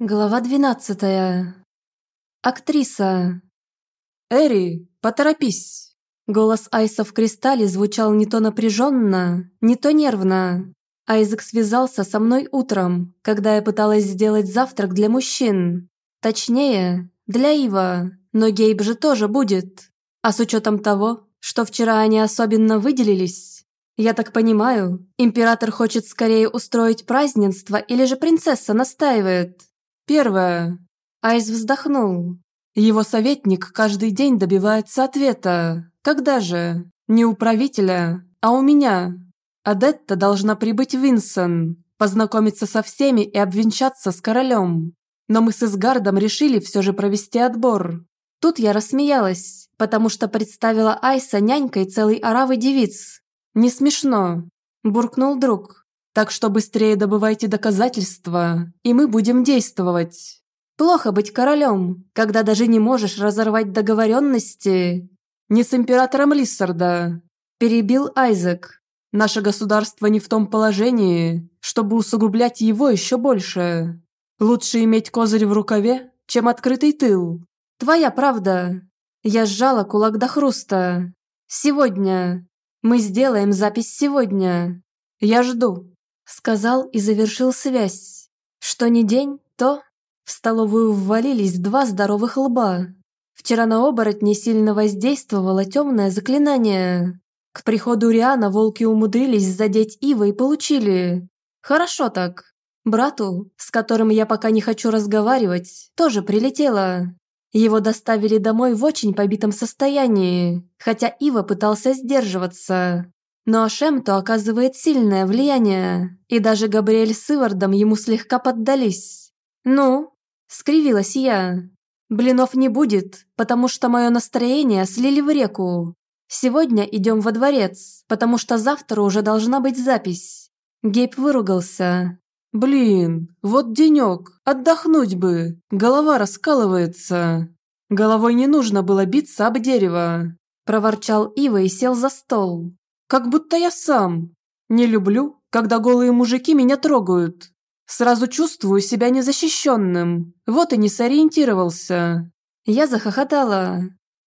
Глава двенадцатая. Актриса. «Эри, поторопись!» Голос Айса в кристалле звучал не то напряженно, не то нервно. Айзек связался со мной утром, когда я пыталась сделать завтрак для мужчин. Точнее, для Ива, но Гейб же тоже будет. А с учетом того, что вчера они особенно выделились, я так понимаю, император хочет скорее устроить празднество или же принцесса настаивает. Первое. Айс вздохнул. Его советник каждый день добивается ответа. Когда же? Не у правителя, а у меня. Адетта должна прибыть в Винсон, познакомиться со всеми и обвенчаться с королем. Но мы с Изгардом решили все же провести отбор. Тут я рассмеялась, потому что представила Айса нянькой целой оравы девиц. «Не смешно», – буркнул друг. Так что быстрее добывайте доказательства, и мы будем действовать. Плохо быть королем, когда даже не можешь разорвать договоренности. Не с императором Лиссарда, перебил Айзек. Наше государство не в том положении, чтобы усугублять его еще больше. Лучше иметь козырь в рукаве, чем открытый тыл. Твоя правда. Я сжала кулак до хруста. Сегодня. Мы сделаем запись сегодня. Я жду. Сказал и завершил связь. Что ни день, то... В столовую ввалились два здоровых лба. Вчера на оборотне сильно воздействовало темное заклинание. К приходу Риана волки умудрились задеть Ива и получили. Хорошо так. Брату, с которым я пока не хочу разговаривать, тоже прилетело. Его доставили домой в очень побитом состоянии, хотя Ива пытался сдерживаться. Но Ашемто оказывает сильное влияние, и даже Габриэль с Ивардом ему слегка поддались. «Ну?» – скривилась я. «Блинов не будет, потому что мое настроение слили в реку. Сегодня идем во дворец, потому что завтра уже должна быть запись». Гейб выругался. «Блин, вот денек, отдохнуть бы, голова раскалывается». «Головой не нужно было биться об дерево», – проворчал Ива и сел за стол. Как будто я сам. Не люблю, когда голые мужики меня трогают. Сразу чувствую себя незащищенным. Вот и не сориентировался. Я захохотала.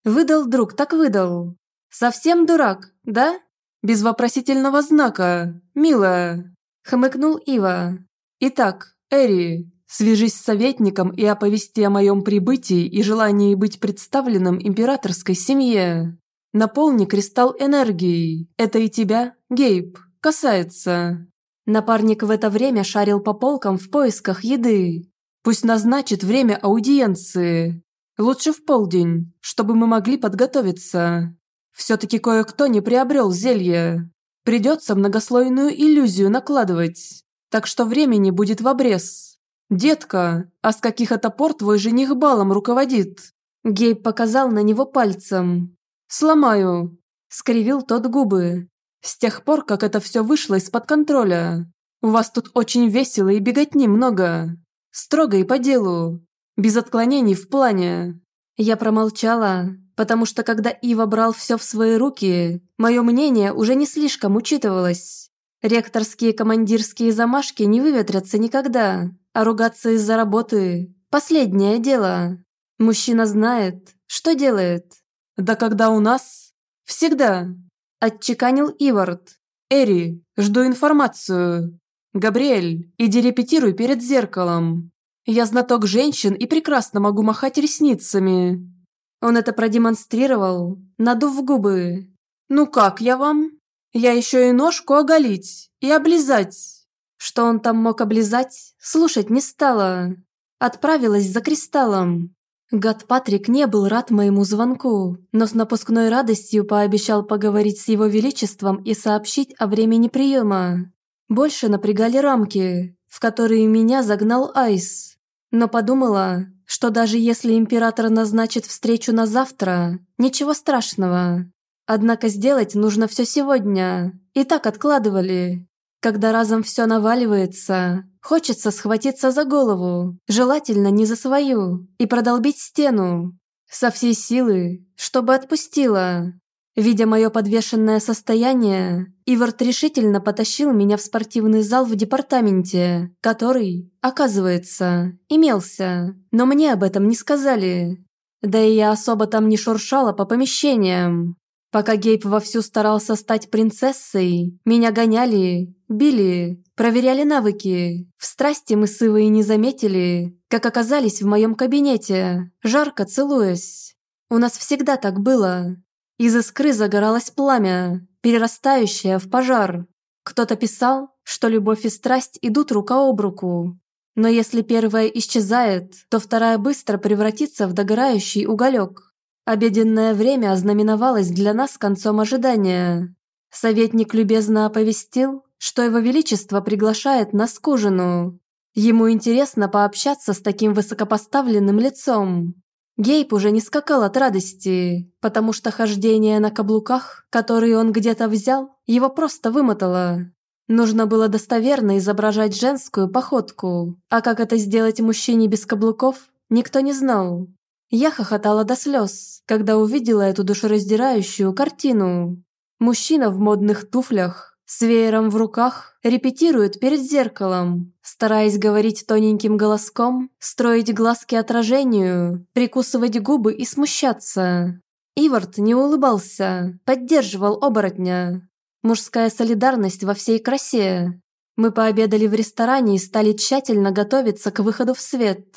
Выдал друг, так выдал. Совсем дурак, да? Без вопросительного знака, милая. Хмыкнул Ива. Итак, Эри, свяжись с советником и оповести о моем прибытии и желании быть представленным императорской семье. Наполни кристалл энергией. Это и тебя, Гейб, касается. Напарник в это время шарил по полкам в поисках еды. Пусть назначит время аудиенции. Лучше в полдень, чтобы мы могли подготовиться. Все-таки кое-кто не приобрел зелье. Придется многослойную иллюзию накладывать. Так что времени будет в обрез. Детка, а с каких это пор твой жених балом руководит? Гейб показал на него пальцем. «Сломаю!» – скривил тот губы. «С тех пор, как это все вышло из-под контроля. У вас тут очень весело и беготни много. Строго и по делу. Без отклонений в плане». Я промолчала, потому что когда Ива брал все в свои руки, мое мнение уже не слишком учитывалось. Ректорские командирские замашки не выветрятся никогда, а ругаться из-за работы – последнее дело. Мужчина знает, что делает. «Да когда у нас?» «Всегда», – отчеканил Ивард. «Эри, жду информацию. Габриэль, иди репетируй перед зеркалом. Я знаток женщин и прекрасно могу махать ресницами». Он это продемонстрировал, надув губы. «Ну как я вам? Я еще и ножку оголить и облизать». Что он там мог облизать, слушать не стала. Отправилась за кристаллом. Гад Патрик не был рад моему звонку, но с напускной радостью пообещал поговорить с его величеством и сообщить о времени приема. Больше напрягали рамки, в которые меня загнал Айс. Но подумала, что даже если император назначит встречу на завтра, ничего страшного. Однако сделать нужно все сегодня. И так откладывали. Когда разом все наваливается, хочется схватиться за голову, желательно не за свою, и продолбить стену. Со всей силы, чтобы отпустила. Видя мое подвешенное состояние, Ивард решительно потащил меня в спортивный зал в департаменте, который, оказывается, имелся, но мне об этом не сказали. Да и я особо там не шуршала по помещениям. Пока Гейб вовсю старался стать принцессой, меня гоняли, били, проверяли навыки. В страсти мы с Ивой не заметили, как оказались в моем кабинете, жарко целуясь. У нас всегда так было. Из искры загоралось пламя, перерастающее в пожар. Кто-то писал, что любовь и страсть идут рука об руку. Но если первая исчезает, то вторая быстро превратится в догорающий уголек. Обеденное время ознаменовалось для нас концом ожидания. Советник любезно оповестил, что его величество приглашает нас к ужину. Ему интересно пообщаться с таким высокопоставленным лицом. Гейб уже не скакал от радости, потому что хождение на каблуках, которые он где-то взял, его просто вымотало. Нужно было достоверно изображать женскую походку, а как это сделать мужчине без каблуков, никто не знал. Я хохотала до слез, когда увидела эту душераздирающую картину. Мужчина в модных туфлях, с веером в руках, репетирует перед зеркалом, стараясь говорить тоненьким голоском, строить глазки отражению, прикусывать губы и смущаться. Ивард не улыбался, поддерживал оборотня. Мужская солидарность во всей красе. Мы пообедали в ресторане и стали тщательно готовиться к выходу в свет.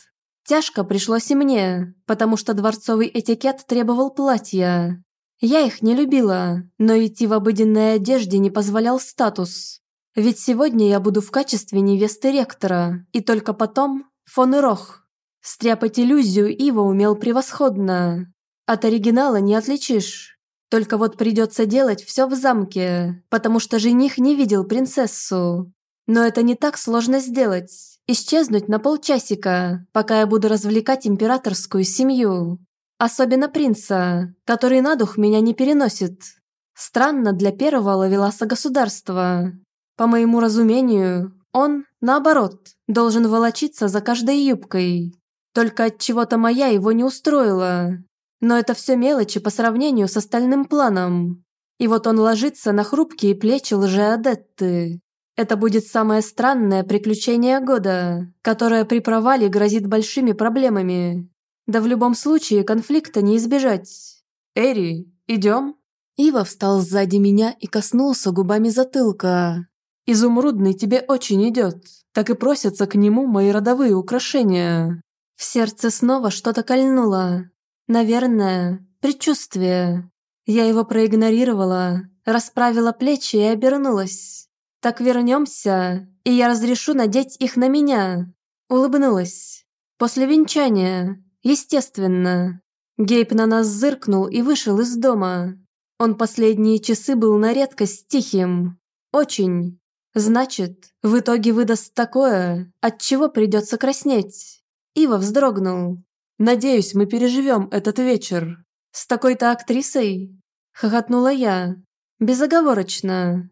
Тяжко пришлось и мне, потому что дворцовый этикет требовал платья. Я их не любила, но идти в обыденной одежде не позволял статус. Ведь сегодня я буду в качестве невесты ректора, и только потом фон и. Стряпать иллюзию Ива умел превосходно. От оригинала не отличишь. Только вот придется делать все в замке, потому что жених не видел принцессу. Но это не так сложно сделать. Исчезнуть на полчасика, пока я буду развлекать императорскую семью. Особенно принца, который на дух меня не переносит. Странно для первого ловеласа государства. По моему разумению, он, наоборот, должен волочиться за каждой юбкой. Только от чего-то моя его не устроила. Но это все мелочи по сравнению с остальным планом. И вот он ложится на хрупкие плечи лжеадетты. Это будет самое странное приключение года, которое при провале грозит большими проблемами. Да в любом случае конфликта не избежать. Эри, идем? Ива встал сзади меня и коснулся губами затылка. «Изумрудный тебе очень идет. Так и просятся к нему мои родовые украшения». В сердце снова что-то кольнуло. Наверное, предчувствие. Я его проигнорировала, расправила плечи и обернулась. «Так вернемся, и я разрешу надеть их на меня». Улыбнулась. После венчания, Естественно. Гейб на нас зыркнул и вышел из дома. Он последние часы был на редкость тихим. Очень. Значит, в итоге выдаст такое, от чего придется краснеть. Ива вздрогнул. «Надеюсь, мы переживем этот вечер. С такой-то актрисой?» Хохотнула я. Безоговорочно.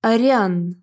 «Ариан».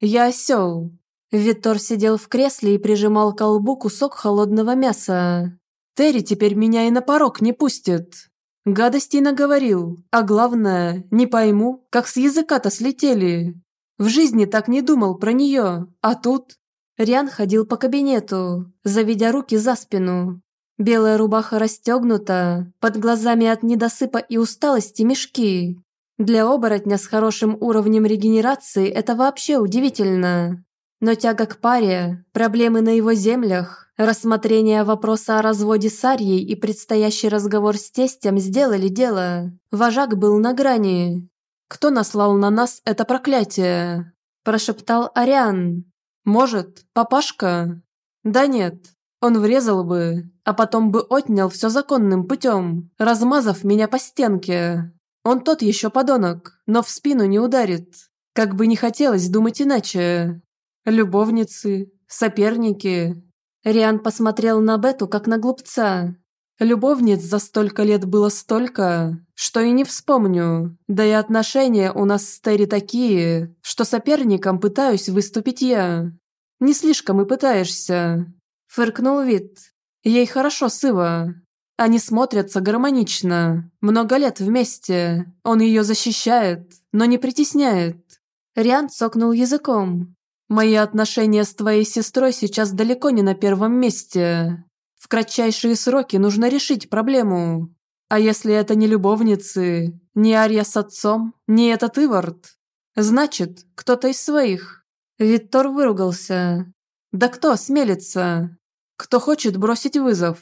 «Я осел. Виттор сидел в кресле и прижимал к колбу кусок холодного мяса. «Терри теперь меня и на порог не пустит!» Гадостей наговорил, а главное, не пойму, как с языка-то слетели. В жизни так не думал про нее, а тут... Риан ходил по кабинету, заведя руки за спину. Белая рубаха расстегнута, под глазами от недосыпа и усталости мешки. Для оборотня с хорошим уровнем регенерации это вообще удивительно. Но тяга к паре, проблемы на его землях, рассмотрение вопроса о разводе с Арьей и предстоящий разговор с тестем сделали дело. Вожак был на грани. «Кто наслал на нас это проклятие?» – прошептал Ариан. «Может, папашка?» «Да нет, он врезал бы, а потом бы отнял все законным путем, размазав меня по стенке. Он тот еще подонок, но в спину не ударит. Как бы не хотелось думать иначе. Любовницы, соперники. Риан посмотрел на Бету, как на глупца. Любовниц за столько лет было столько, что и не вспомню. Да и отношения у нас с Терри такие, что соперником пытаюсь выступить я. Не слишком и пытаешься. Фыркнул вид. Ей хорошо, Сыва. Они смотрятся гармонично, много лет вместе. Он ее защищает, но не притесняет. Риан цокнул языком. Мои отношения с твоей сестрой сейчас далеко не на первом месте. В кратчайшие сроки нужно решить проблему. А если это не любовницы, не Ария с отцом, не этот Ивард, значит, кто-то из своих. Виттор выругался. Да кто осмелится? Кто хочет бросить вызов?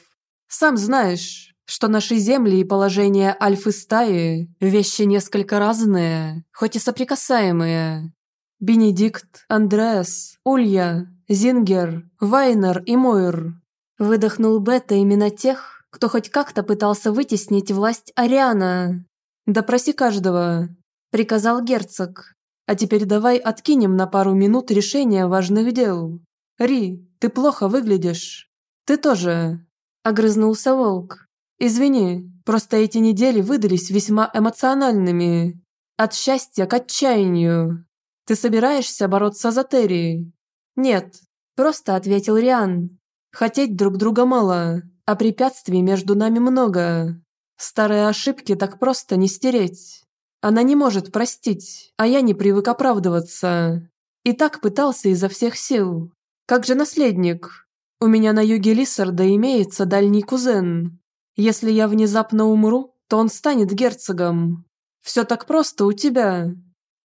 Сам знаешь, что наши земли и положение альфы-стаи – вещи несколько разные, хоть и соприкасаемые. Бенедикт, Андреас, Улья, Зингер, Вайнер и Мойр. Выдохнул Бета именно тех, кто хоть как-то пытался вытеснить власть Ариана. «Допроси каждого», – приказал герцог. «А теперь давай откинем на пару минут решение важных дел. Ри, ты плохо выглядишь. Ты тоже», – огрызнулся волк. «Извини, просто эти недели выдались весьма эмоциональными. От счастья к отчаянию. Ты собираешься бороться за Терри?» «Нет», – просто ответил Риан. «Хотеть друг друга мало, а препятствий между нами много. Старые ошибки так просто не стереть. Она не может простить, а я не привык оправдываться. И так пытался изо всех сил. Как же наследник? У меня на юге Лиссарда имеется дальний кузен. Если я внезапно умру, то он станет герцогом. Все так просто у тебя».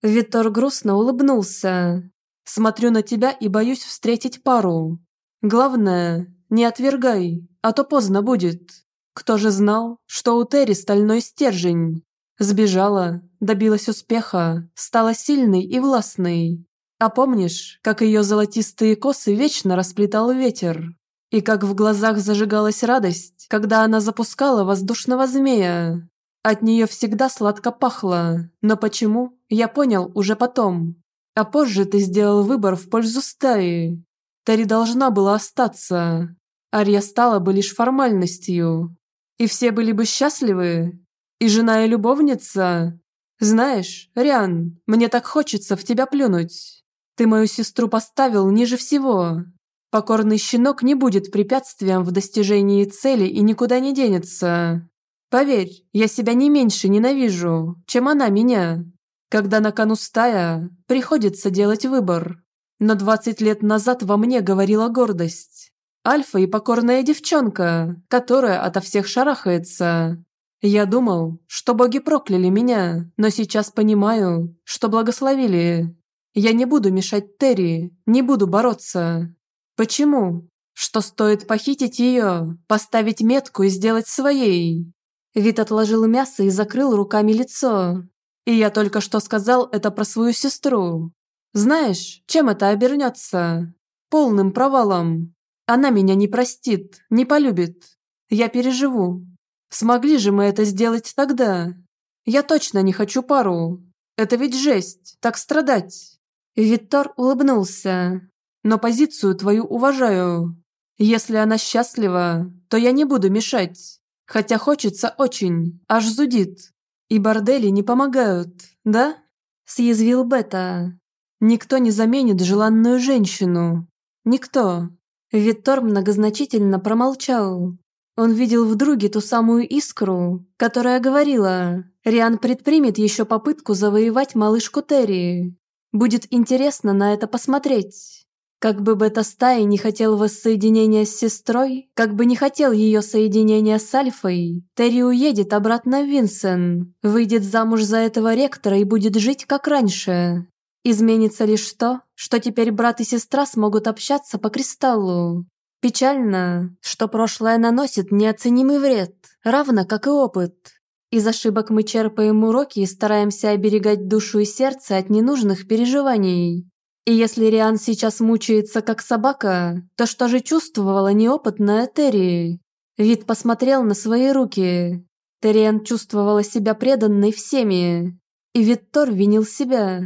Витор грустно улыбнулся. «Смотрю на тебя и боюсь встретить пару. Главное, не отвергай, а то поздно будет. Кто же знал, что у Терри стальной стержень? Сбежала, добилась успеха, стала сильной и властной. А помнишь, как ее золотистые косы вечно расплетал ветер? И как в глазах зажигалась радость, когда она запускала воздушного змея? От нее всегда сладко пахло, но почему, я понял уже потом. А позже ты сделал выбор в пользу стаи. Терри должна была остаться. Ария стала бы лишь формальностью. И все были бы счастливы. И жена, и любовница. Знаешь, Риан, мне так хочется в тебя плюнуть. Ты мою сестру поставил ниже всего. Покорный щенок не будет препятствием в достижении цели и никуда не денется. Поверь, я себя не меньше ненавижу, чем она меня. Когда на кону стая, приходится делать выбор. Но 20 лет назад во мне говорила гордость. Альфа и покорная девчонка, которая ото всех шарахается. Я думал, что боги прокляли меня, но сейчас понимаю, что благословили. Я не буду мешать Терри, не буду бороться. Почему? Что стоит похитить ее, поставить метку и сделать своей? Вит отложил мясо и закрыл руками лицо. И я только что сказал это про свою сестру. Знаешь, чем это обернется? Полным провалом. Она меня не простит, не полюбит. Я переживу. Смогли же мы это сделать тогда? Я точно не хочу пару. Это ведь жесть, так страдать. Виттор улыбнулся. Но позицию твою уважаю. Если она счастлива, то я не буду мешать. Хотя хочется очень, аж зудит. И бордели не помогают, да? Съязвил Бета. Никто не заменит желанную женщину. Никто. Виттор многозначительно промолчал. Он видел в друге ту самую искру, которая говорила, Риан предпримет еще попытку завоевать малышку Терри. Будет интересно на это посмотреть. Как бы бета-стаи не хотел воссоединения с сестрой, как бы не хотел ее соединения с Альфой, Терри уедет обратно в Винсен, выйдет замуж за этого ректора и будет жить как раньше. Изменится лишь то, что теперь брат и сестра смогут общаться по кристаллу. Печально, что прошлое наносит неоценимый вред, равно как и опыт. Из ошибок мы черпаем уроки и стараемся оберегать душу и сердце от ненужных переживаний. И если Риан сейчас мучается как собака, то что же чувствовала неопытная Терри? Вид посмотрел на свои руки. Терриан чувствовала себя преданной всеми. И Виттор винил себя.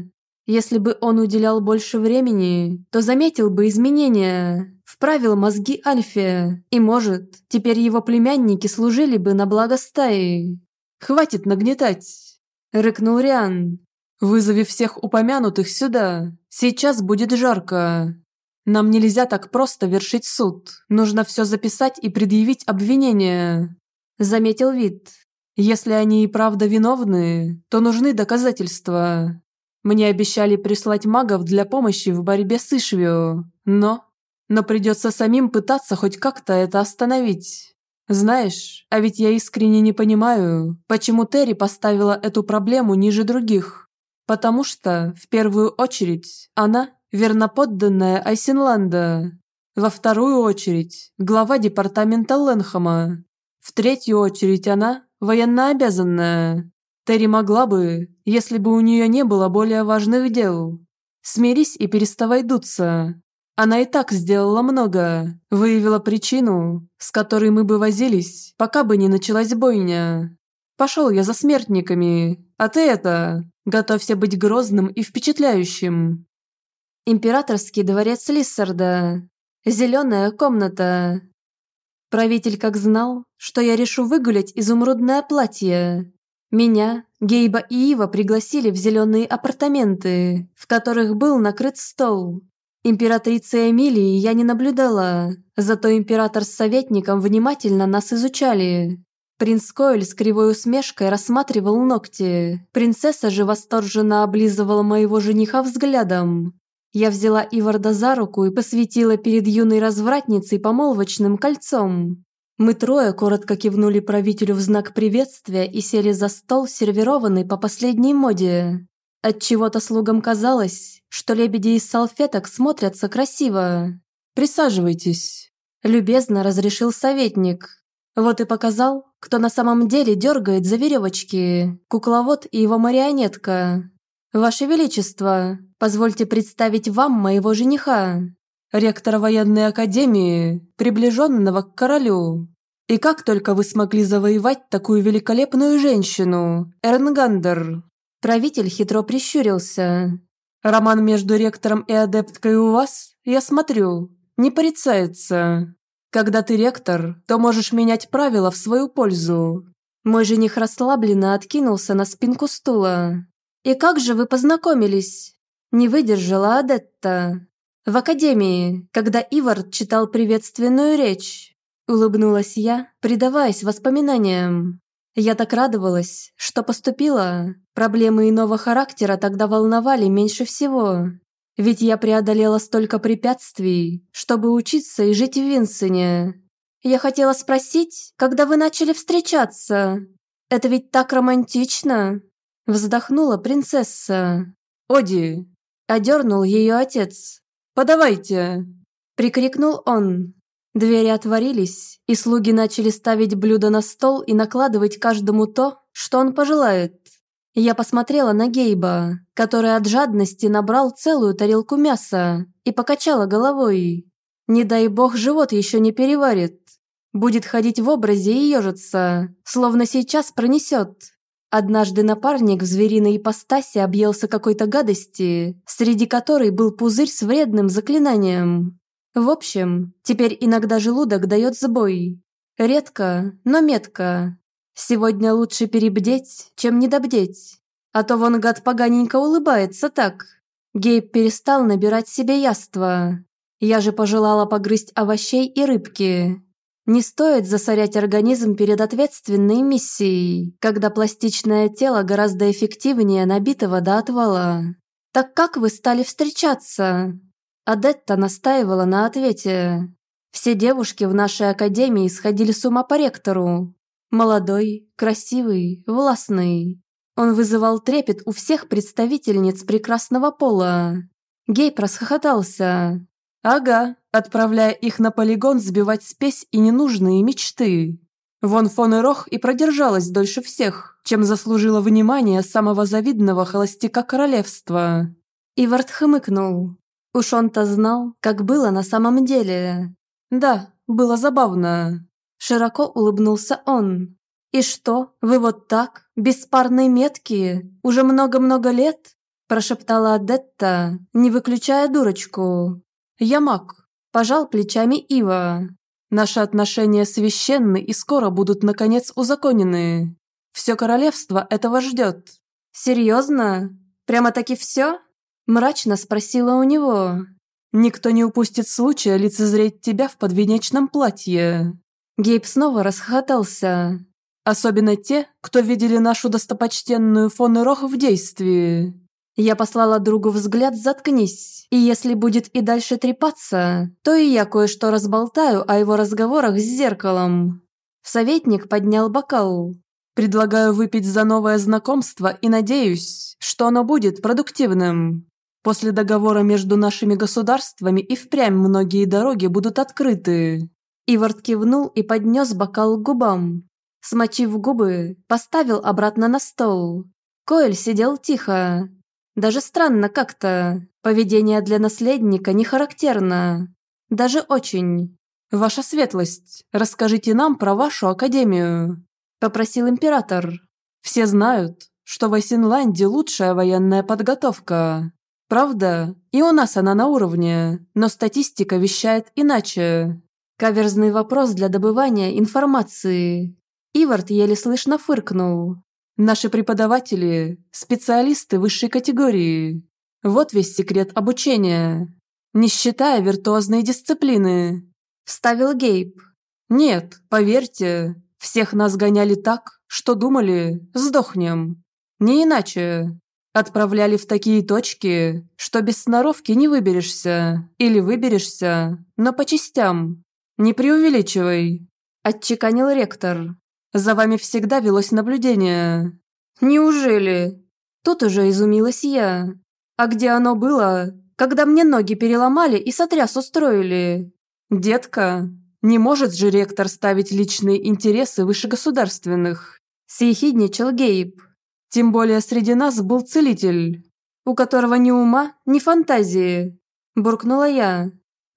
Если бы он уделял больше времени, то заметил бы изменения, вправил мозги Альфе, и, может, теперь его племянники служили бы на благо стаи. «Хватит нагнетать!» – рыкнул Риан. «Вызови всех упомянутых сюда. Сейчас будет жарко. Нам нельзя так просто вершить суд. Нужно все записать и предъявить обвинение». заметил вид. Если они и правда виновны, то нужны доказательства. Мне обещали прислать магов для помощи в борьбе с Ишвио, но... Но придется самим пытаться хоть как-то это остановить. Знаешь, а ведь я искренне не понимаю, почему Терри поставила эту проблему ниже других. Потому что, в первую очередь, она верноподданная Айсенланда. Во вторую очередь, глава департамента Ленхама. В третью очередь она военнообязанная. Терри могла бы, если бы у нее не было более важных дел. Смирись и переставай дуться. Она и так сделала много, выявила причину, с которой мы бы возились, пока бы не началась бойня. Пошел я за смертниками, а ты это, готовься быть грозным и впечатляющим. Императорский дворец Лиссарда. Зеленая комната. Правитель как знал, что я решу выгулять изумрудное платье. Меня, Гейба и Ива пригласили в зеленые апартаменты, в которых был накрыт стол. Императрицы Эмилии я не наблюдала, зато император с советником внимательно нас изучали. Принц Коэль с кривой усмешкой рассматривал ногти. Принцесса же восторженно облизывала моего жениха взглядом. Я взяла Иварда за руку и посветила перед юной развратницей помолвочным кольцом. Мы трое коротко кивнули правителю в знак приветствия и сели за стол, сервированный по последней моде. Отчего-то слугам казалось, что лебеди из салфеток смотрятся красиво. «Присаживайтесь», – любезно разрешил советник. Вот и показал, кто на самом деле дергает за веревочки, кукловод и его марионетка. «Ваше Величество, позвольте представить вам моего жениха, ректора военной академии, приближенного к королю. И как только вы смогли завоевать такую великолепную женщину, Эрнгандер?» Правитель хитро прищурился. «Роман между ректором и адепткой у вас, я смотрю, не порицается. Когда ты ректор, то можешь менять правила в свою пользу». Мой жених расслабленно откинулся на спинку стула. «И как же вы познакомились?» Не выдержала Адетта. «В академии, когда Ивард читал приветственную речь». Улыбнулась я, предаваясь воспоминаниям. Я так радовалась, что поступила. Проблемы иного характера тогда волновали меньше всего. Ведь я преодолела столько препятствий, чтобы учиться и жить в Винсене. Я хотела спросить, когда вы начали встречаться? Это ведь так романтично!» Вздохнула принцесса. «Оди!» Одернул ее отец. «Подавайте!» Прикрикнул он. Двери отворились, и слуги начали ставить блюда на стол и накладывать каждому то, что он пожелает. Я посмотрела на Гейба, который от жадности набрал целую тарелку мяса и покачала головой. Не дай бог живот еще не переварит. Будет ходить в образе и ежиться, словно сейчас пронесет. Однажды напарник в звериной ипостаси объелся какой-то гадости, среди которой был пузырь с вредным заклинанием. В общем, теперь иногда желудок дает сбой. Редко, но метко. Сегодня лучше перебдеть, чем недобдеть. А то вон гад поганенько улыбается так. Гейб перестал набирать себе яства. Я же пожелала погрызть овощей и рыбки. Не стоит засорять организм перед ответственной миссией, когда пластичное тело гораздо эффективнее набитого до отвала. «Так как вы стали встречаться?» Адетта настаивала на ответе. Все девушки в нашей академии сходили с ума по ректору. Молодой, красивый, властный. Он вызывал трепет у всех представительниц прекрасного пола. Гейб расхохотался. «Ага, отправляя их на полигон сбивать спесь и ненужные мечты. Вон фон и Рох и продержалась дольше всех, чем заслужила внимание самого завидного холостяка королевства». Ивард хмыкнул. Уж он-то знал, как было на самом деле. Да, было забавно. Широко улыбнулся он. «И что, вы вот так, беспарные метки, уже много-много лет?» Прошептала Адетта, не выключая дурочку. «Я маг», – пожал плечами Ива. «Наши отношения священны и скоро будут, наконец, узаконены. Все королевство этого ждет». «Серьезно? Прямо-таки все?» Мрачно спросила у него. «Никто не упустит случая лицезреть тебя в подвенечном платье». Гейб снова расхохотался. Особенно те, кто видели нашу достопочтенную фон Рох в действии. Я послала другу взгляд «заткнись», и если будет и дальше трепаться, то и я кое-что разболтаю о его разговорах с зеркалом. Советник поднял бокал. «Предлагаю выпить за новое знакомство и надеюсь, что оно будет продуктивным. После договора между нашими государствами и впрямь многие дороги будут открыты». Ивард кивнул и поднес бокал к губам. Смочив губы, поставил обратно на стол. Коэль сидел тихо. Даже странно как-то. Поведение для наследника не характерно. Даже очень. «Ваша светлость, расскажите нам про вашу академию», – попросил император. «Все знают, что в Айсенланде лучшая военная подготовка. Правда, и у нас она на уровне, но статистика вещает иначе». Каверзный вопрос для добывания информации. Ивард еле слышно фыркнул. «Наши преподаватели – специалисты высшей категории. Вот весь секрет обучения. Не считая виртуозной дисциплины, Вставил Гейб. «Нет, поверьте, всех нас гоняли так, что думали, сдохнем. Не иначе. Отправляли в такие точки, что без сноровки не выберешься. Или выберешься, но по частям. Не преувеличивай», – отчеканил ректор. «За вами всегда велось наблюдение». «Неужели?» Тут уже изумилась я. «А где оно было, когда мне ноги переломали и сотряс устроили?» «Детка, не может же ректор ставить личные интересы выше государственных», – съехидничал Гейб. «Тем более среди нас был целитель, у которого ни ума, ни фантазии», – буркнула я.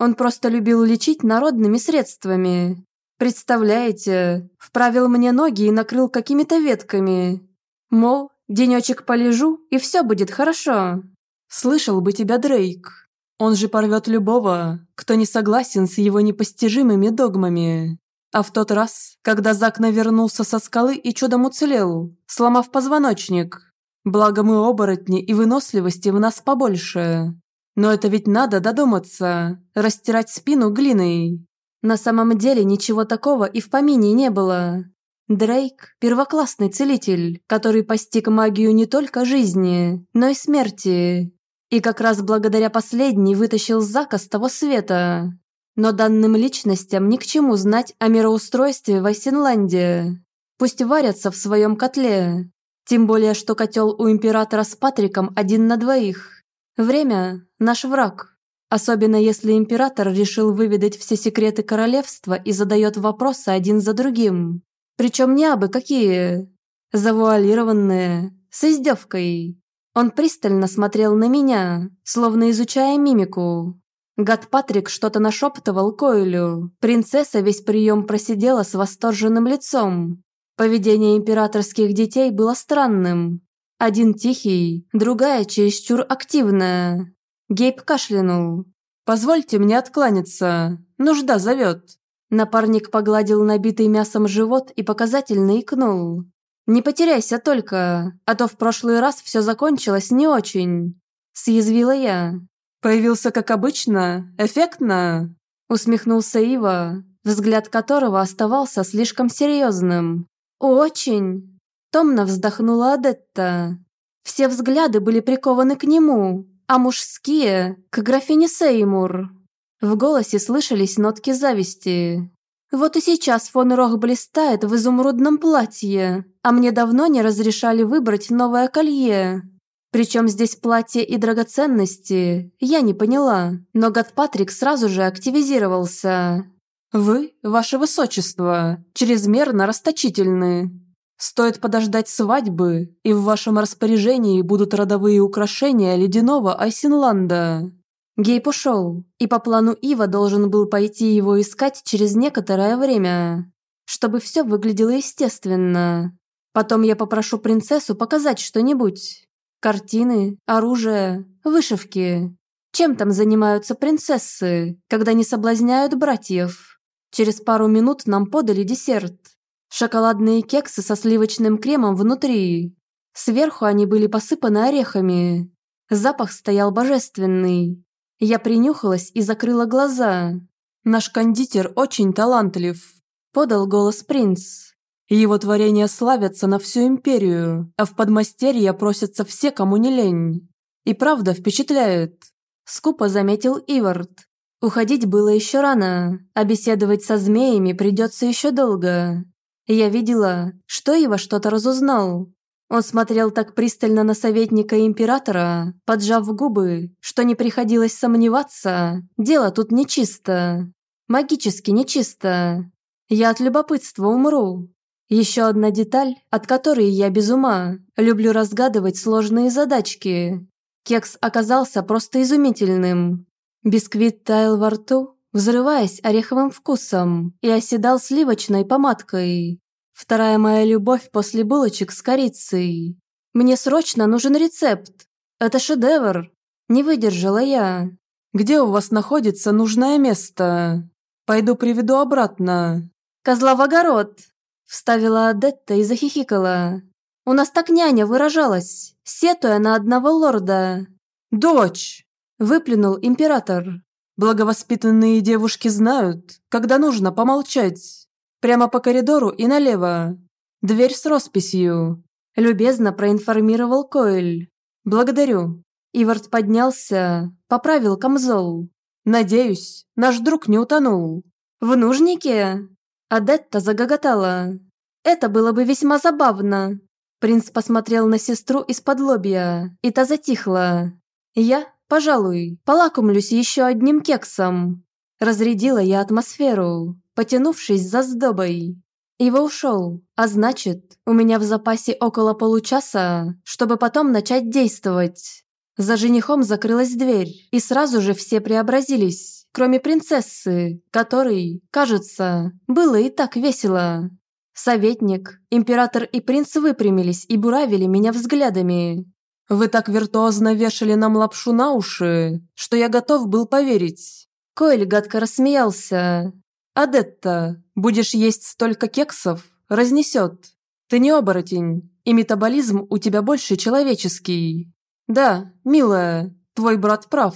Он просто любил лечить народными средствами. Представляете, вправил мне ноги и накрыл какими-то ветками. Мол, денечек полежу, и все будет хорошо. Слышал бы тебя Дрейк. Он же порвет любого, кто не согласен с его непостижимыми догмами. А в тот раз, когда Зак навернулся со скалы и чудом уцелел, сломав позвоночник. Благо мы оборотни и выносливости в нас побольше. Но это ведь надо додуматься, растирать спину глиной. На самом деле ничего такого и в помине не было. Дрейк – первоклассный целитель, который постиг магию не только жизни, но и смерти. И как раз благодаря последней вытащил Зака с того света. Но данным личностям ни к чему знать о мироустройстве в Айсенланде. Пусть варятся в своем котле. Тем более, что котел у императора с Патриком один на двоих. Время – наш враг. Особенно если император решил выведать все секреты королевства и задает вопросы один за другим. Причем не абы какие. Завуалированные, с издевкой. Он пристально смотрел на меня, словно изучая мимику. Гад Патрик что-то нашептывал Койлю. Принцесса весь прием просидела с восторженным лицом. Поведение императорских детей было странным. Один тихий, другая чересчур активная. Гейб кашлянул. «Позвольте мне откланяться. Нужда зовет». Напарник погладил набитый мясом живот и показательно икнул. «Не потеряйся только, а то в прошлый раз все закончилось не очень», – съязвила я. «Появился как обычно, эффектно», – усмехнулся Ива, взгляд которого оставался слишком серьезным. «Очень», – томно вздохнула Адетта. Все взгляды были прикованы к нему, а мужские – к графине Сеймур. В голосе слышались нотки зависти. Вот и сейчас фон Рох блистает в изумрудном платье, а мне давно не разрешали выбрать новое колье. Причем здесь платье и драгоценности, я не поняла, но гад Патрик сразу же активизировался. «Вы, ваше высочество, чрезмерно расточительны. Стоит подождать свадьбы, и в вашем распоряжении будут родовые украшения ледяного Айсенланда». Гейб ушел, и по плану Ива должен был пойти его искать через некоторое время, чтобы все выглядело естественно. Потом я попрошу принцессу показать что-нибудь. Картины, оружие, вышивки. Чем там занимаются принцессы, когда не соблазняют братьев? Через пару минут нам подали десерт. Шоколадные кексы со сливочным кремом внутри. Сверху они были посыпаны орехами. Запах стоял божественный. Я принюхалась и закрыла глаза. «Наш кондитер очень талантлив», – подал голос принц. Его творения славятся на всю империю, а в подмастерье просятся все, кому не лень. И правда впечатляет. Скупо заметил Ивард. Уходить было еще рано, а беседовать со змеями придется еще долго. Я видела, что Ива что-то разузнал. Он смотрел так пристально на советника императора, поджав губы, что не приходилось сомневаться, дело тут нечисто. Магически нечисто. Я от любопытства умру. Еще одна деталь, от которой я без ума. Люблю разгадывать сложные задачки. Кекс оказался просто изумительным. Бисквит таял во рту, взрываясь ореховым вкусом, и оседал сливочной помадкой. Вторая моя любовь после булочек с корицей. Мне срочно нужен рецепт. Это шедевр. Не выдержала я. Где у вас находится нужное место? Пойду приведу обратно. Козла в огород. Вставила Адетта и захихикала. У нас так няня выражалась, сетуя на одного лорда. «Дочь!» – выплюнул император. «Благовоспитанные девушки знают, когда нужно помолчать. Прямо по коридору и налево. Дверь с росписью». Любезно проинформировал Коэль. «Благодарю». Ивард поднялся, поправил камзол. «Надеюсь, наш друг не утонул». «В нужнике?» Адетта загоготала. «Это было бы весьма забавно». Принц посмотрел на сестру из-под лобья, и та затихла. «Я, пожалуй, полакомлюсь еще одним кексом». Разрядила я атмосферу, потянувшись за сдобой. Его ушел, а значит, у меня в запасе около получаса, чтобы потом начать действовать. За женихом закрылась дверь, и сразу же все преобразились, кроме принцессы, которой, кажется, было и так весело. Советник, император и принц выпрямились и буравили меня взглядами. «Вы так виртуозно вешали нам лапшу на уши, что я готов был поверить». Коэль гадко рассмеялся. «Адетта, будешь есть столько кексов, разнесет. Ты не оборотень, и метаболизм у тебя больше человеческий. Да, милая, твой брат прав.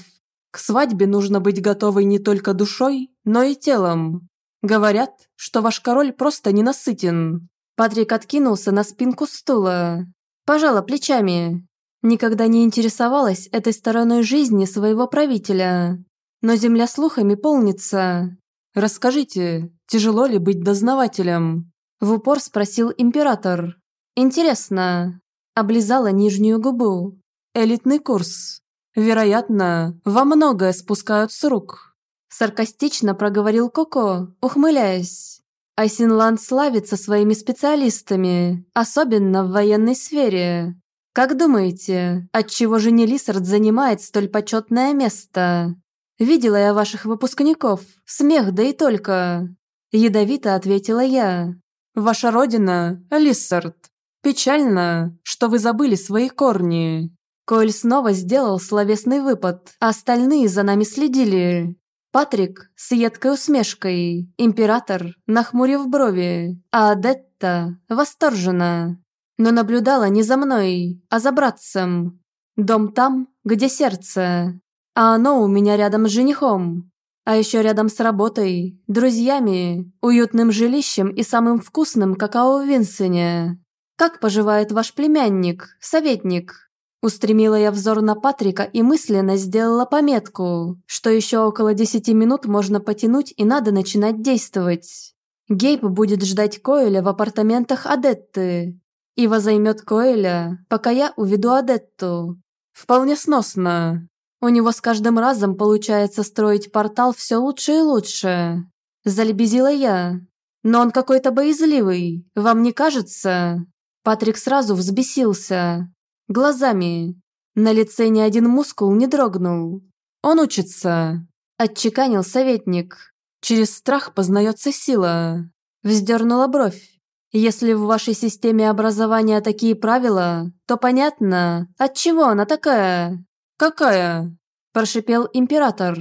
К свадьбе нужно быть готовой не только душой, но и телом. Говорят, что ваш король просто ненасытен». Патрик откинулся на спинку стула. Пожала плечами. Никогда не интересовалась этой стороной жизни своего правителя. Но земля слухами полнится. «Расскажите, тяжело ли быть дознавателем?» В упор спросил император. «Интересно». Облизала нижнюю губу. «Элитный курс. Вероятно, во многое спускают с рук». Саркастично проговорил Коко, ухмыляясь. Айсинланд славится своими специалистами, особенно в военной сфере. Как думаете, отчего же не Лисард занимает столь почетное место? Видела я ваших выпускников, смех да и только. Ядовито ответила я. Ваша родина, Лиссард. Печально, что вы забыли свои корни. Коль снова сделал словесный выпад, а остальные за нами следили. Патрик с едкой усмешкой, император, нахмурив брови, а Адетта восторжена. Но наблюдала не за мной, а за братцем. Дом там, где сердце. А оно у меня рядом с женихом. А еще рядом с работой, друзьями, уютным жилищем и самым вкусным какао в Винсене. Как поживает ваш племянник, советник? Устремила я взор на Патрика и мысленно сделала пометку, что еще около десяти минут можно потянуть и надо начинать действовать. Гейб будет ждать Коэля в апартаментах Адетты. Ива займет Коэля, пока я уведу Адетту. Вполне сносно. У него с каждым разом получается строить портал все лучше и лучше. Залебезила я. Но он какой-то боязливый, вам не кажется? Патрик сразу взбесился. Глазами. На лице ни один мускул не дрогнул. Он учится. Отчеканил советник. Через страх познается сила. Вздернула бровь. Если в вашей системе образования такие правила, то понятно, от чего она такая. «Какая?» – прошипел император.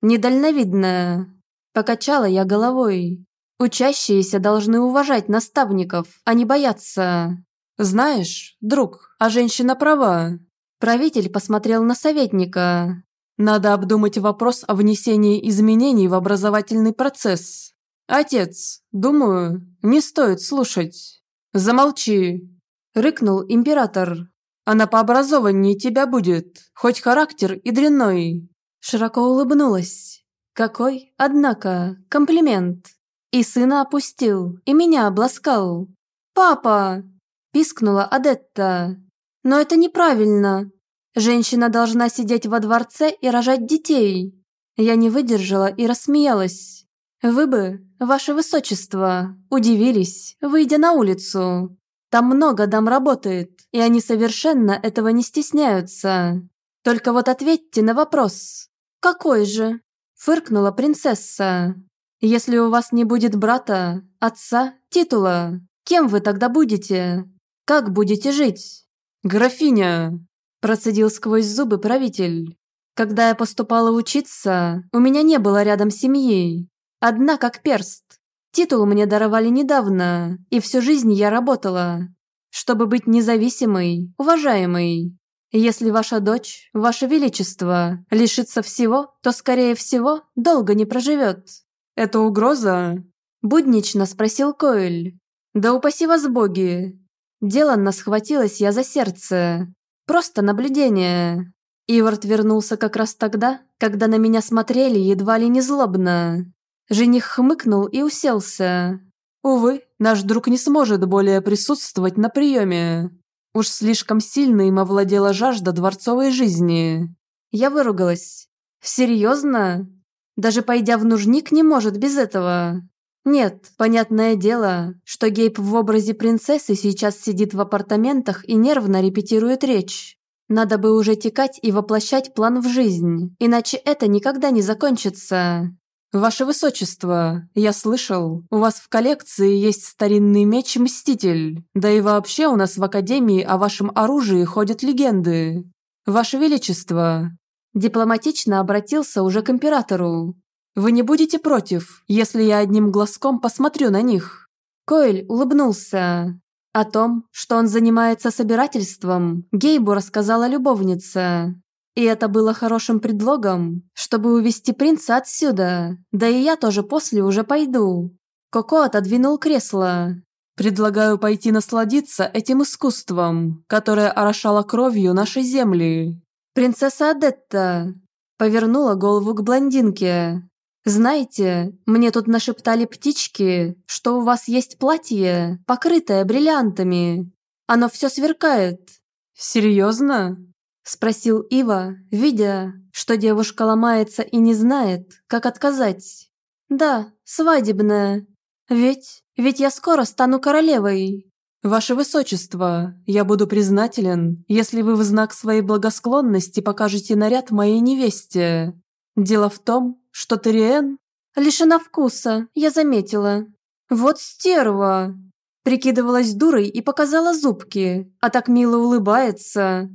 «Недальновидная». Покачала я головой. Учащиеся должны уважать наставников, а не бояться. «Знаешь, друг, а женщина права». Правитель посмотрел на советника. «Надо обдумать вопрос о внесении изменений в образовательный процесс. «Отец, думаю, не стоит слушать. Замолчи!» – рыкнул император. «Она по образованию тебя будет, хоть характер и дрянной». Широко улыбнулась. «Какой, однако, комплимент!» И сына опустил, и меня обласкал. «Папа!» – пискнула Адетта. «Но это неправильно. Женщина должна сидеть во дворце и рожать детей». Я не выдержала и рассмеялась. «Вы бы, ваше высочество, удивились, выйдя на улицу. Там много дам работает, и они совершенно этого не стесняются. Только вот ответьте на вопрос. Какой же?» Фыркнула принцесса. «Если у вас не будет брата, отца, титула, кем вы тогда будете? Как будете жить?» «Графиня!» Процедил сквозь зубы правитель. «Когда я поступала учиться, у меня не было рядом семьи. Одна как перст. Титул мне даровали недавно, и всю жизнь я работала. Чтобы быть независимой, уважаемой. Если ваша дочь, ваше величество, лишится всего, то, скорее всего, долго не проживет. Это угроза? Буднично спросил Коэль. Да упаси вас боги. Деланно схватилась я за сердце. Просто наблюдение. Ивард вернулся как раз тогда, когда на меня смотрели едва ли не злобно. Жених хмыкнул и уселся. «Увы, наш друг не сможет более присутствовать на приеме. Уж слишком сильно им овладела жажда дворцовой жизни». Я выругалась. «Серьезно? Даже пойдя в нужник не может без этого?» Нет, понятное дело, что Гейб в образе принцессы сейчас сидит в апартаментах и нервно репетирует речь. Надо бы уже текать и воплощать план в жизнь, иначе это никогда не закончится. «Ваше Высочество, я слышал, у вас в коллекции есть старинный меч Мститель. Да и вообще у нас в Академии о вашем оружии ходят легенды. Ваше Величество!» Дипломатично обратился уже к императору. «Вы не будете против, если я одним глазком посмотрю на них?» Коэль улыбнулся. О том, что он занимается собирательством, Гейбу рассказала любовница. И это было хорошим предлогом, чтобы увести принца отсюда. Да и я тоже после уже пойду. Коко отодвинул кресло. «Предлагаю пойти насладиться этим искусством, которое орошало кровью нашей земли». «Принцесса Адетта», повернула голову к блондинке. «Знаете, мне тут нашептали птички, что у вас есть платье, покрытое бриллиантами. Оно все сверкает». «Серьезно?» Спросил Ива, видя, что девушка ломается и не знает, как отказать. «Да, свадебная. Ведь, ведь я скоро стану королевой». «Ваше Высочество, я буду признателен, если вы в знак своей благосклонности покажете наряд моей невесте. Дело в том, что Терриен...» «Лишена вкуса, я заметила. Вот стерва!» Прикидывалась дурой и показала зубки, а так мило улыбается.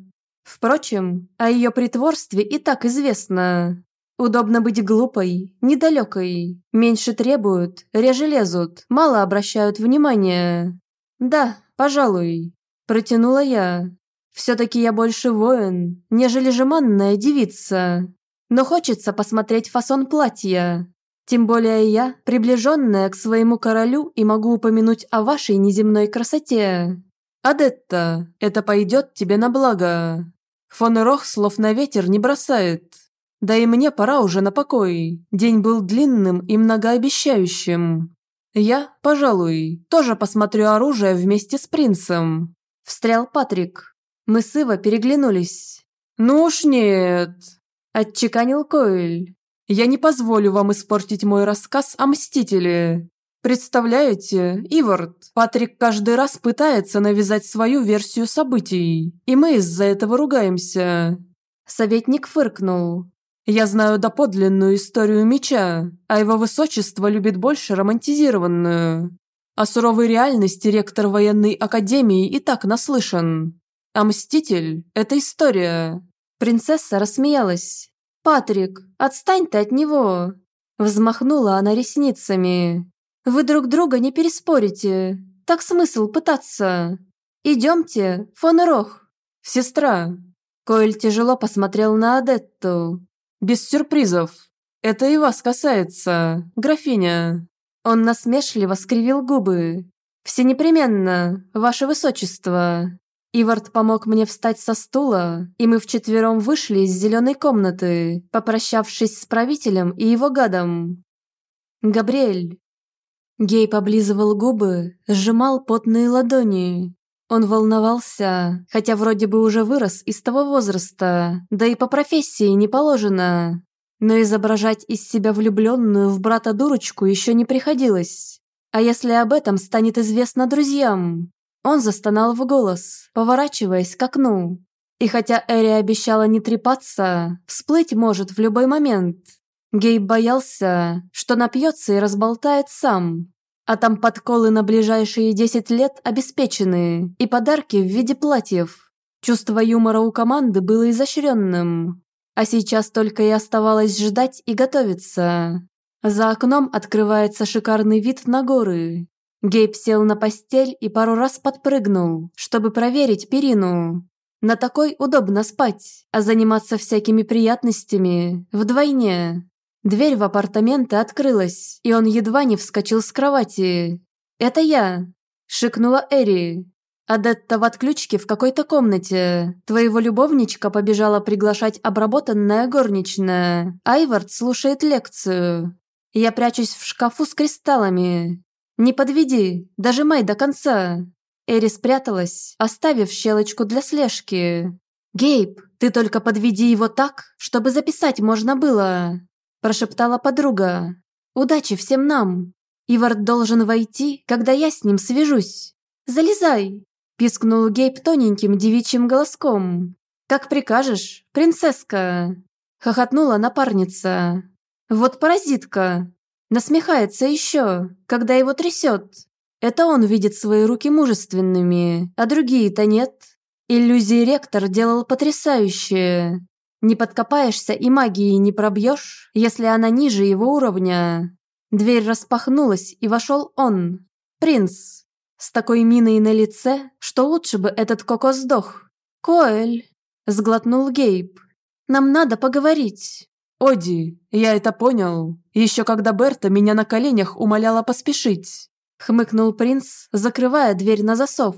Впрочем, о ее притворстве и так известно. Удобно быть глупой, недалекой. Меньше требуют, реже лезут, мало обращают внимания. Да, пожалуй, протянула я. Все-таки я больше воин, нежели жеманная девица. Но хочется посмотреть фасон платья. Тем более я, приближенная к своему королю, и могу упомянуть о вашей неземной красоте. Адетта, это пойдет тебе на благо. Фон Рох слов на ветер не бросает. Да и мне пора уже на покой. День был длинным и многообещающим. Я, пожалуй, тоже посмотрю оружие вместе с принцем. Встрял Патрик. Мы с Ива переглянулись. «Ну уж нет!» Отчеканил Коэль. «Я не позволю вам испортить мой рассказ о Мстителе. Представляете, Ивард, Патрик каждый раз пытается навязать свою версию событий, и мы из-за этого ругаемся. Советник фыркнул. Я знаю доподлинную историю меча, а его высочество любит больше романтизированную. О суровой реальности ректор военной академии и так наслышан. А Мститель – это история. Принцесса рассмеялась. «Патрик, отстань ты от него!» Взмахнула она ресницами. Вы друг друга не переспорите. Так смысл пытаться. Идемте, фон Рох. Сестра. Коэль тяжело посмотрел на Адетту. Без сюрпризов. Это и вас касается, графиня. Он насмешливо скривил губы. «Все непременно, ваше высочество». Ивард помог мне встать со стула, и мы вчетвером вышли из зеленой комнаты, попрощавшись с правителем и его гадом. «Габриэль». Гей поблизывал губы, сжимал потные ладони. Он волновался, хотя вроде бы уже вырос из того возраста, да и по профессии не положено. Но изображать из себя влюбленную в брата дурочку еще не приходилось. А если об этом станет известно друзьям? Он застонал в голос, поворачиваясь к окну. И хотя Эри обещала не трепаться, всплыть может в любой момент. Гейб боялся, что напьется и разболтает сам. А там подколы на ближайшие 10 лет обеспечены и подарки в виде платьев. Чувство юмора у команды было изощренным. А сейчас только и оставалось ждать и готовиться. За окном открывается шикарный вид на горы. Гейб сел на постель и пару раз подпрыгнул, чтобы проверить перину. На такой удобно спать, а заниматься всякими приятностями вдвойне. Дверь в апартаменты открылась, и он едва не вскочил с кровати. «Это я!» – шикнула Эри. Адетта в отключке в какой-то комнате. Твоего любовничка побежала приглашать обработанная горничная. Айвард слушает лекцию. Я прячусь в шкафу с кристаллами. Не подведи, дожимай до конца. Эри спряталась, оставив щелочку для слежки. «Гейб, ты только подведи его так, чтобы записать можно было», прошептала подруга. «Удачи всем нам. Ивард должен войти, когда я с ним свяжусь. Залезай!» Пискнул Гейб тоненьким девичьим голоском. «Как прикажешь, принцесска!» Хохотнула напарница. «Вот паразитка!» Насмехается еще, когда его трясет. Это он видит свои руки мужественными, а другие-то нет. Иллюзии ректор делал потрясающие. Не подкопаешься и магии не пробьешь, если она ниже его уровня. Дверь распахнулась, и вошел он, принц. С такой миной на лице, что лучше бы этот Коко сдох. «Коэль!» – сглотнул Гейб. «Нам надо поговорить». «Оди, я это понял. Еще когда Берта меня на коленях умоляла поспешить». Хмыкнул принц, закрывая дверь на засов.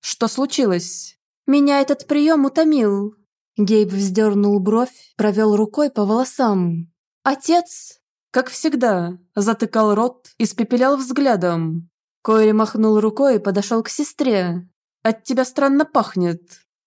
«Что случилось?» «Меня этот прием утомил». Гейб вздернул бровь, провел рукой по волосам. «Отец?» «Как всегда», затыкал рот, испепелял взглядом. Койри махнул рукой и подошел к сестре. «От тебя странно пахнет».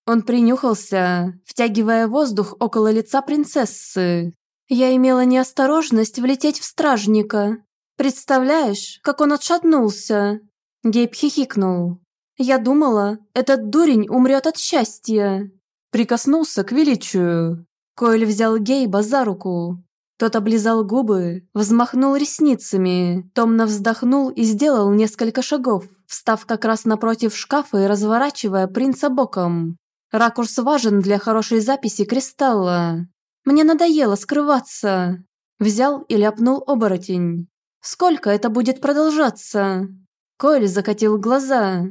Он принюхался, втягивая воздух около лица принцессы. Я имела неосторожность влететь в стражника. Представляешь, как он отшатнулся? Гейб хихикнул. Я думала, этот дурень умрет от счастья. Прикоснулся к величию. Койль взял Гейба за руку. Тот облизал губы, взмахнул ресницами, томно вздохнул и сделал несколько шагов, встав как раз напротив шкафа и разворачивая принца боком. Ракурс важен для хорошей записи кристалла. Мне надоело скрываться. Взял и ляпнул оборотень. Сколько это будет продолжаться? Койль закатил глаза.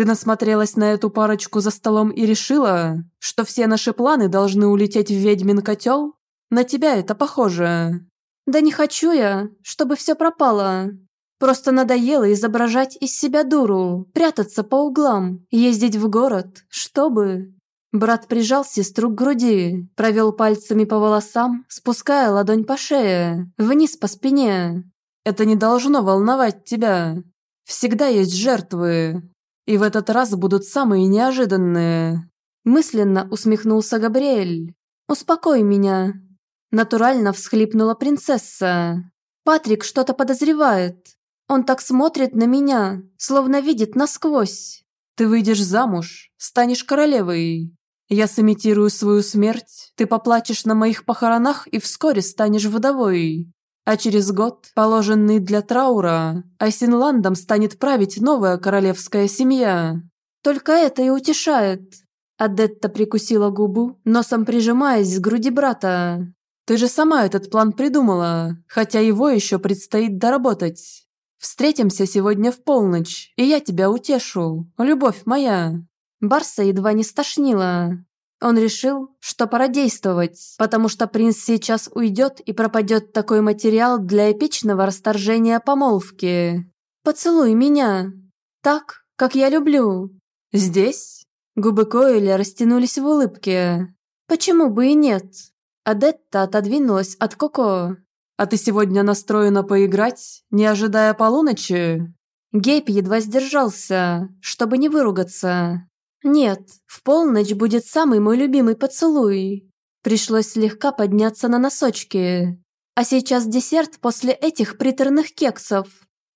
Ты насмотрелась на эту парочку за столом и решила, что все наши планы должны улететь в ведьмин котел? На тебя это похоже». «Да не хочу я, чтобы все пропало. Просто надоело изображать из себя дуру, прятаться по углам, ездить в город, чтобы...» Брат прижал сестру к груди, провел пальцами по волосам, спуская ладонь по шее, вниз по спине. «Это не должно волновать тебя. Всегда есть жертвы. И в этот раз будут самые неожиданные». Мысленно усмехнулся Габриэль. «Успокой меня. Натурально всхлипнула принцесса. «Патрик что-то подозревает. Он так смотрит на меня, словно видит насквозь». «Ты выйдешь замуж, станешь королевой. Я сымитирую свою смерть, ты поплачешь на моих похоронах и вскоре станешь вдовой. А через год, положенный для траура, Айсенландом станет править новая королевская семья». «Только это и утешает». Адетта прикусила губу, носом прижимаясь к груди брата. Ты же сама этот план придумала, хотя его еще предстоит доработать. Встретимся сегодня в полночь, и я тебя утешу, любовь моя». Барса едва не стошнила. Он решил, что пора действовать, потому что принц сейчас уйдет и пропадет такой материал для эпичного расторжения помолвки. «Поцелуй меня. Так, как я люблю. Здесь?» Губы Коэля растянулись в улыбке. «Почему бы и нет?» Адетта отодвинулась от Коко. «А ты сегодня настроена поиграть, не ожидая полуночи?» Гейб едва сдержался, чтобы не выругаться. «Нет, в полночь будет самый мой любимый поцелуй». Пришлось слегка подняться на носочки. А сейчас десерт после этих приторных кексов.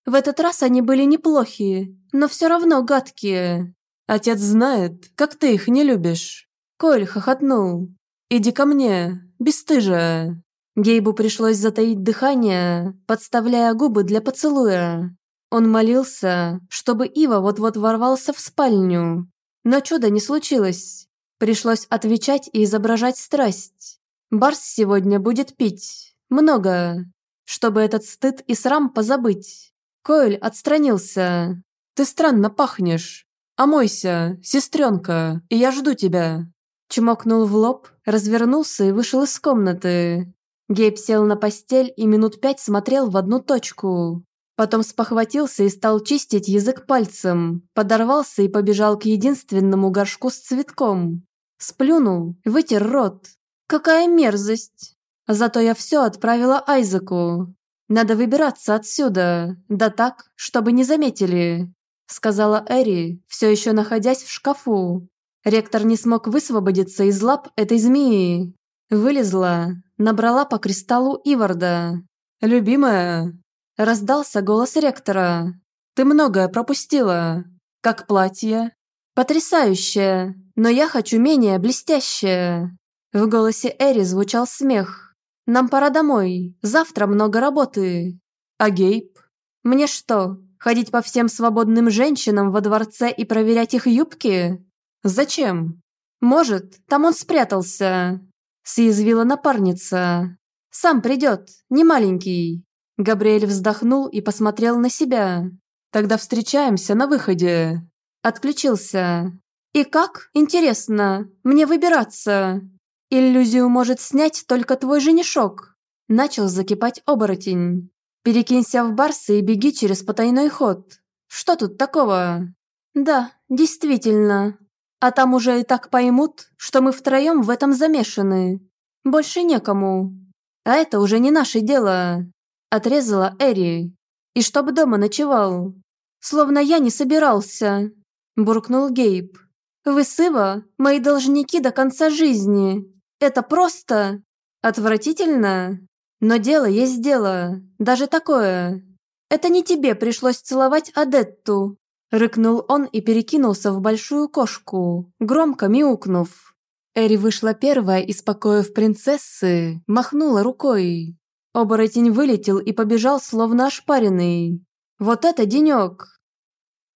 В этот раз они были неплохие, но все равно гадкие. Отец знает, как ты их не любишь. Коль хохотнул. Иди ко мне, бесстыжая. Гейбу пришлось затаить дыхание, подставляя губы для поцелуя. Он молился, чтобы Ива вот-вот ворвался в спальню, но чуда не случилось. Пришлось отвечать и изображать страсть. Барс сегодня будет пить. Много. Чтобы этот стыд и срам позабыть. Коэль отстранился. «Ты странно пахнешь. Омойся, сестренка, и я жду тебя». Чмокнул в лоб, развернулся и вышел из комнаты. Гейб сел на постель и минут пять смотрел в одну точку. Потом спохватился и стал чистить язык пальцем, подорвался и побежал к единственному горшку с цветком. Сплюнул, вытер рот. Какая мерзость! Зато я все отправила Айзеку. Надо выбираться отсюда, да так, чтобы не заметили, сказала Эри, все еще находясь в шкафу. Ректор не смог высвободиться из лап этой змеи. Вылезла, набрала по кристаллу Иварда. «Любимая, Раздался голос ректора. «Ты многое пропустила. Как платье?» «Потрясающее, но я хочу менее блестящее». В голосе Эри звучал смех. «Нам пора домой. Завтра много работы». «А Гейб?» «Мне что, ходить по всем свободным женщинам во дворце и проверять их юбки?» «Зачем?» «Может, там он спрятался», – съязвила напарница. «Сам придет, не маленький». Габриэль вздохнул и посмотрел на себя. «Тогда встречаемся на выходе». Отключился. «И как? Интересно. Мне выбираться. Иллюзию может снять только твой женишок». Начал закипать оборотень. «Перекинься в барсы и беги через потайной ход. Что тут такого?» «Да, действительно. А там уже и так поймут, что мы втроем в этом замешаны. Больше некому. А это уже не наше дело отрезала Эри. «И чтоб дома ночевал. Словно я не собирался», – буркнул Гейб. «Вы с Ива – мои должники до конца жизни. Это просто отвратительно. Но дело есть дело, даже такое. Это не тебе пришлось целовать Адетту», – рыкнул он и перекинулся в большую кошку, громко мяукнув. Эри вышла первая из покоев принцессы, махнула рукой. Оборотень вылетел и побежал, словно ошпаренный. Вот это денек!